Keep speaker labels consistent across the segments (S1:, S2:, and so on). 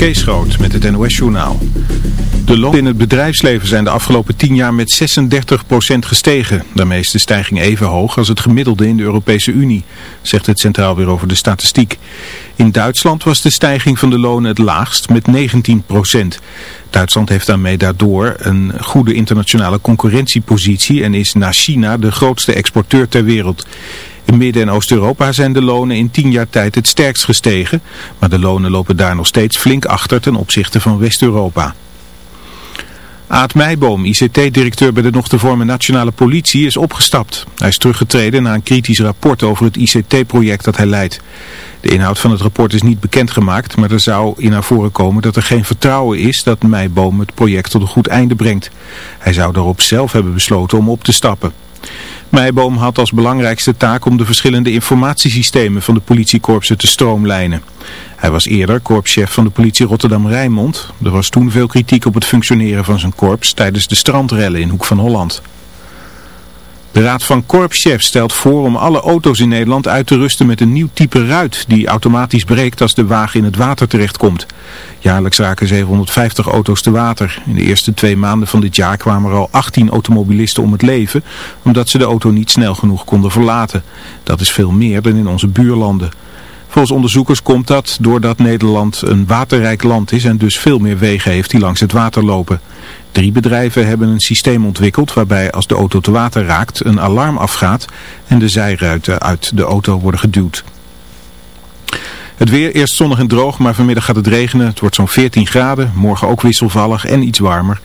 S1: Kees Groot met het NOS-journaal. De lonen in het bedrijfsleven zijn de afgelopen 10 jaar met 36% gestegen. Daarmee is de stijging even hoog als het gemiddelde in de Europese Unie, zegt het Centraal Bureau voor de Statistiek. In Duitsland was de stijging van de lonen het laagst met 19%. Duitsland heeft daarmee daardoor een goede internationale concurrentiepositie en is na China de grootste exporteur ter wereld. In Midden- en Oost-Europa zijn de lonen in tien jaar tijd het sterkst gestegen, maar de lonen lopen daar nog steeds flink achter ten opzichte van West-Europa. Aad Meijboom, ICT-directeur bij de nog te vormen nationale politie, is opgestapt. Hij is teruggetreden na een kritisch rapport over het ICT-project dat hij leidt. De inhoud van het rapport is niet bekendgemaakt, maar er zou in naar voren komen dat er geen vertrouwen is dat Meijboom het project tot een goed einde brengt. Hij zou daarop zelf hebben besloten om op te stappen. Meijboom had als belangrijkste taak om de verschillende informatiesystemen van de politiekorpsen te stroomlijnen. Hij was eerder korpschef van de politie Rotterdam-Rijnmond. Er was toen veel kritiek op het functioneren van zijn korps tijdens de strandrellen in Hoek van Holland. De Raad van Korpschefs stelt voor om alle auto's in Nederland uit te rusten met een nieuw type ruit die automatisch breekt als de wagen in het water terechtkomt. Jaarlijks raken 750 auto's te water. In de eerste twee maanden van dit jaar kwamen er al 18 automobilisten om het leven omdat ze de auto niet snel genoeg konden verlaten. Dat is veel meer dan in onze buurlanden. Volgens onderzoekers komt dat doordat Nederland een waterrijk land is en dus veel meer wegen heeft die langs het water lopen. Drie bedrijven hebben een systeem ontwikkeld waarbij als de auto te water raakt een alarm afgaat en de zijruiten uit de auto worden geduwd. Het weer eerst zonnig en droog, maar vanmiddag gaat het regenen. Het wordt zo'n 14 graden, morgen ook wisselvallig en iets warmer.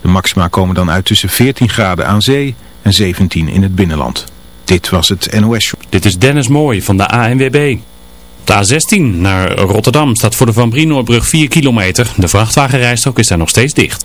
S1: De maxima komen dan uit tussen 14 graden aan zee en 17 in het binnenland. Dit was het NOS.
S2: Dit is Dennis Mooij van de ANWB. De A16 naar Rotterdam staat voor de Van Brienoordbrug 4 kilometer. De vrachtwagenrijstrook is daar nog steeds dicht.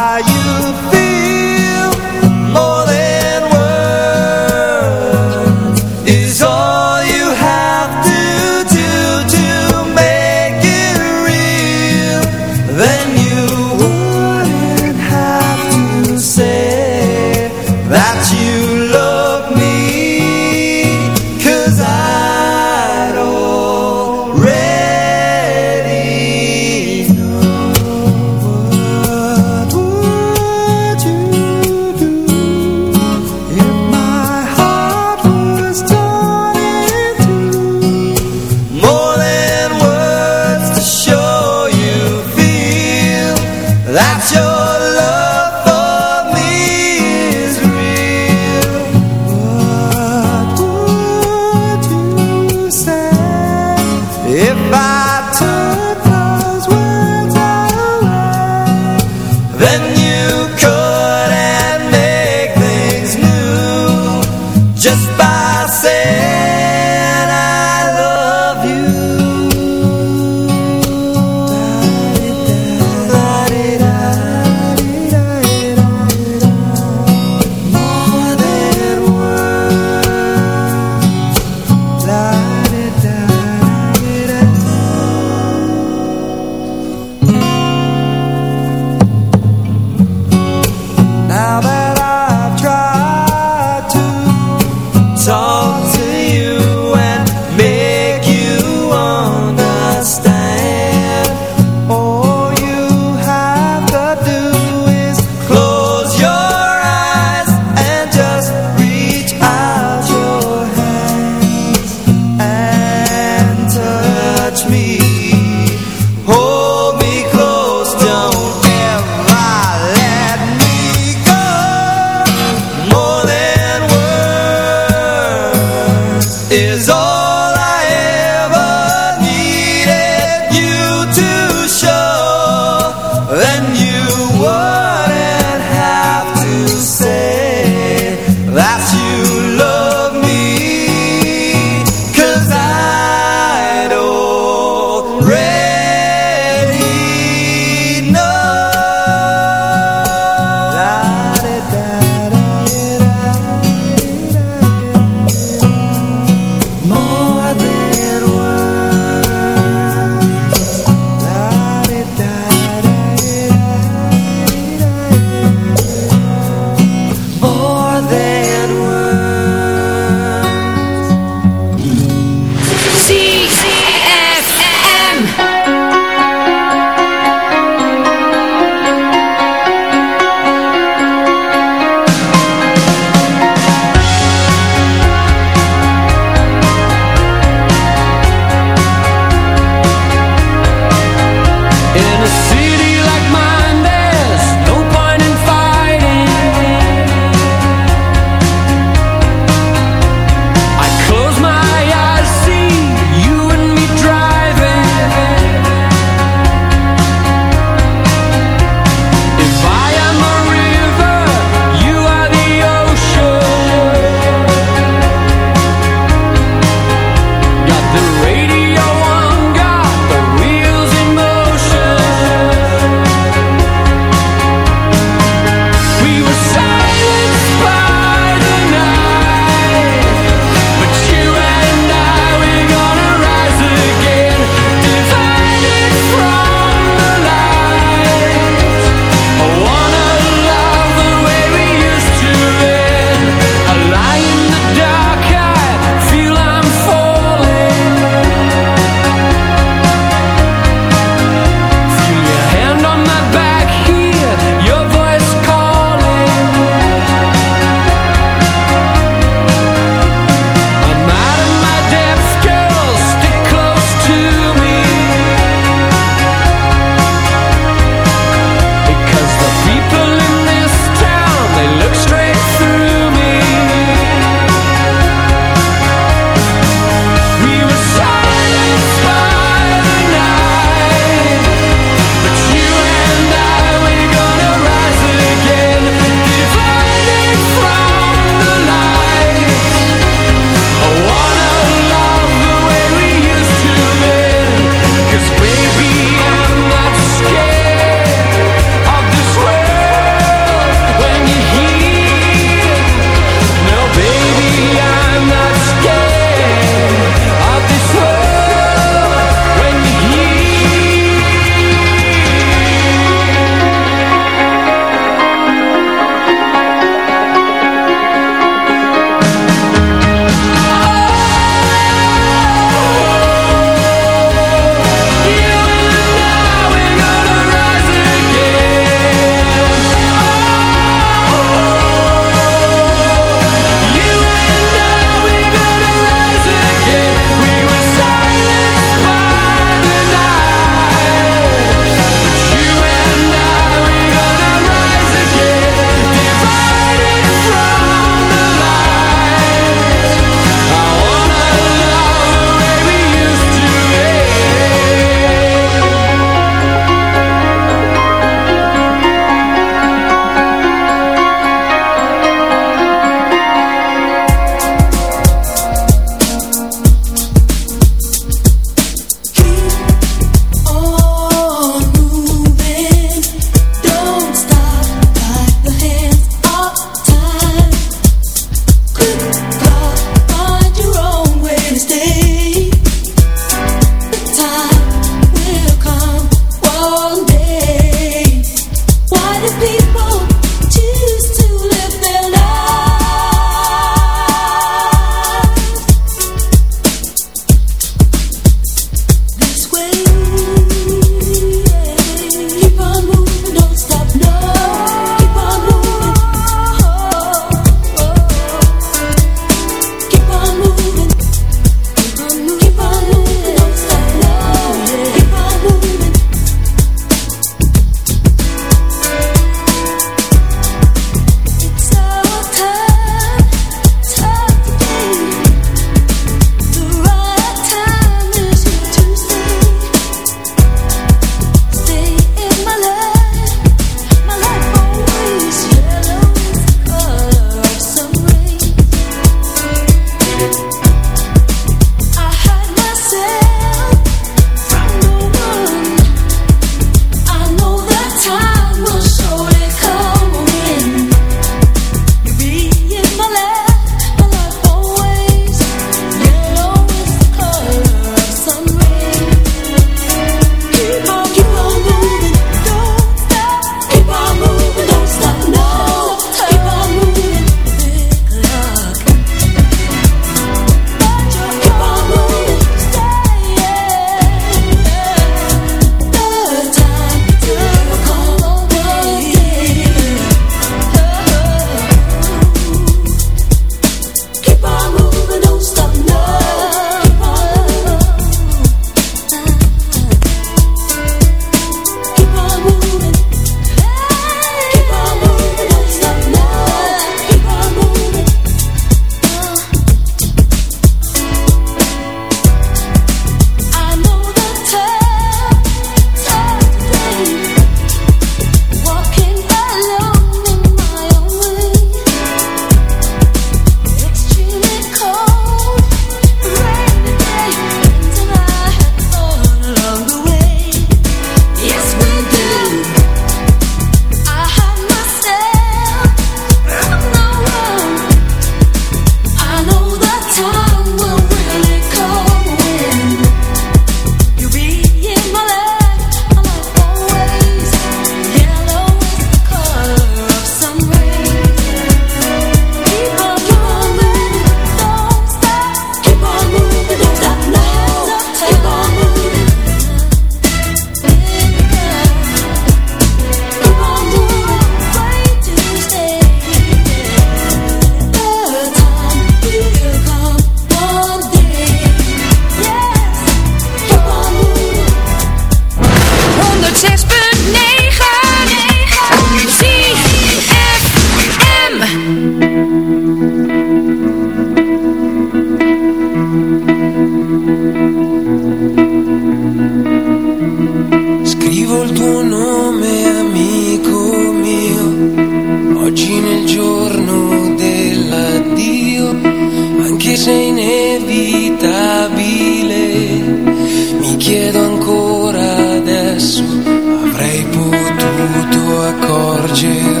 S3: dias.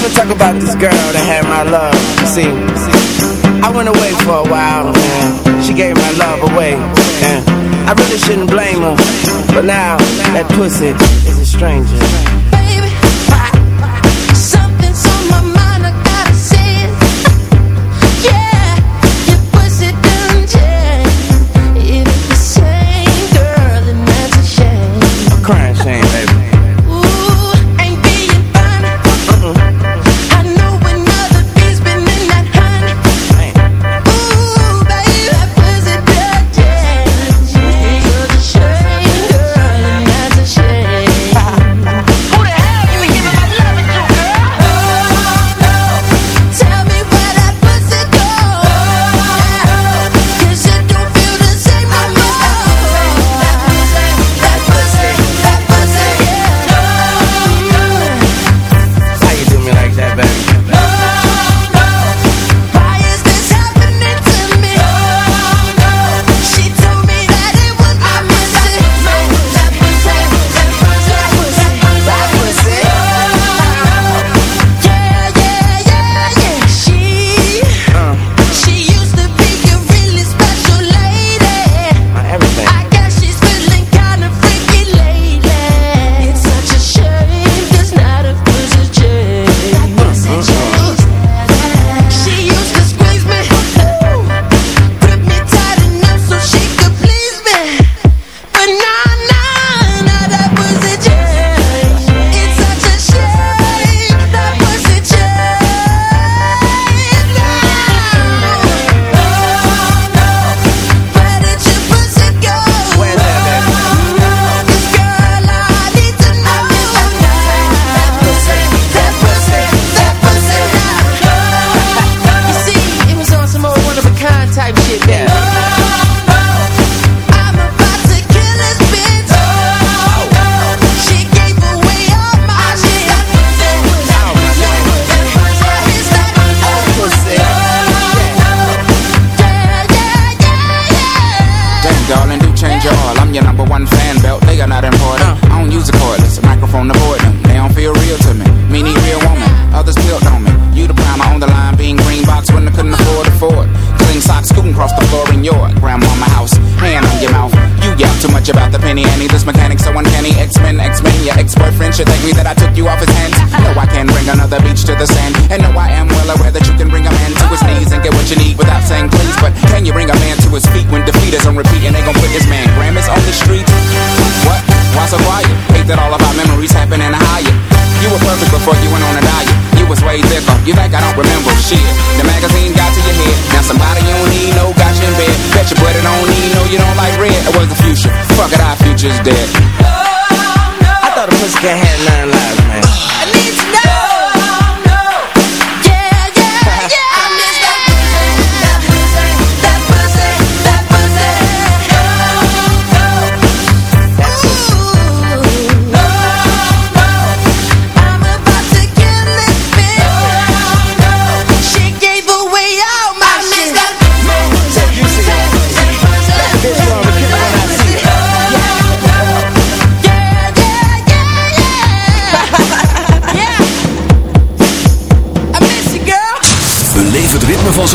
S3: wanna
S4: talk about this girl that had my love. See, I went away for a while, man. She gave my love away, and I really shouldn't blame her. But now that pussy is a stranger.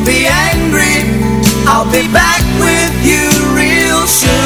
S3: I'll be angry. I'll be back with you real soon.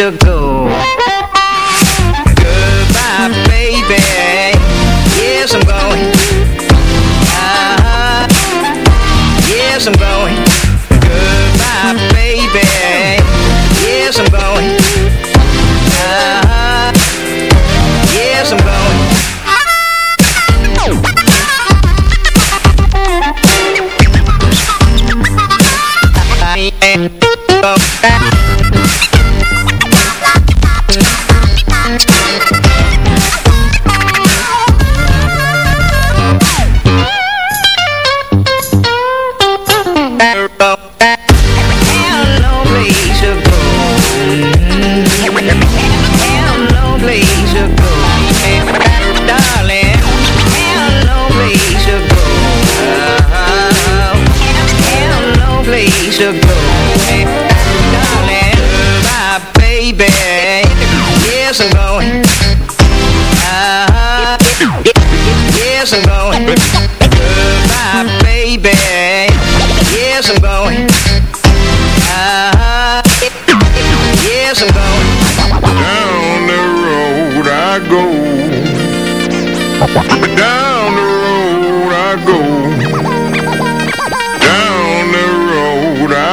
S3: sugar.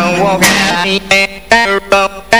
S5: Walk. roll, roll,
S6: roll, roll,